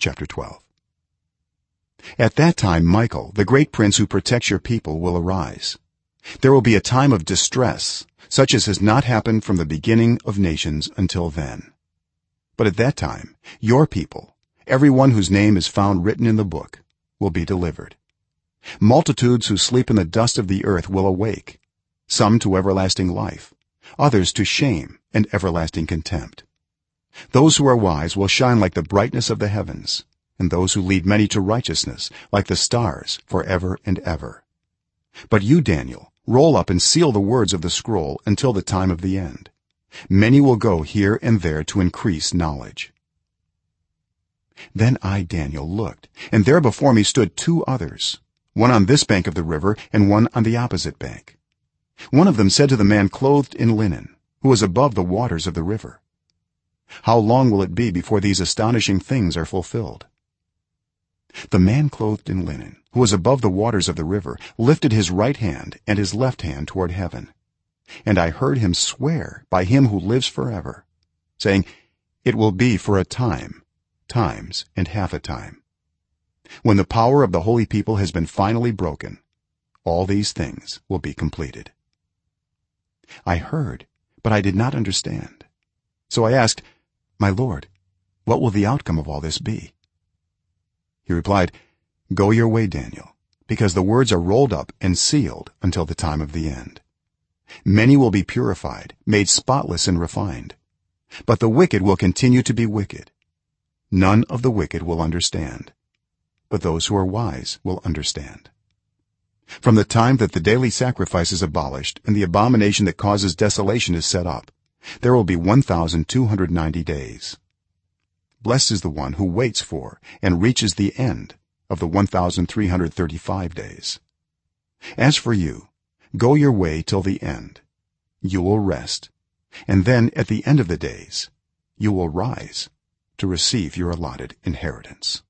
chapter 12 at that time michael the great prince who protects your people will arise. There will be a time of distress such as has not happened from the beginning of nations until then. But at that time your people every one whose name is found written in the book will be delivered. Multitudes who sleep in the dust of the earth will awake some to everlasting life others to shame and everlasting contempt those who are wise will shine like the brightness of the heavens and those who lead many to righteousness like the stars forever and ever. But you daniel roll up and seal the words of the scroll until the time of the end. Many will go here and there to increase knowledge. Then i daniel looked and there before me stood two others one on this bank of the river and one on the opposite bank. One of them said to the man clothed in linen who was above the waters of the river how long will it be before these astonishing things are fulfilled? The man clothed in linen who was above the waters of the river lifted his right hand and his left hand toward heaven. And i heard him swear by him who lives forever saying it will be for a time times and half a time. When the power of the holy people has been finally broken all these things will be completed. I heard but i did not understand. So i asked my lord what will the outcome of all this be? He replied go your way daniel because the words are rolled up and sealed until the time of the end. Many will be purified made spotless and refined but the wicked will continue to be wicked. None of the wicked will understand but those who are wise will understand. From the time that the daily sacrifice is abolished and the abomination that causes desolation is set up there will be 1290 days. Blessed is the one who waits for and reaches the end of the 1335 days. As for you go your way till the end. You will rest. And then at the end of the days you will rise to receive your allotted inheritance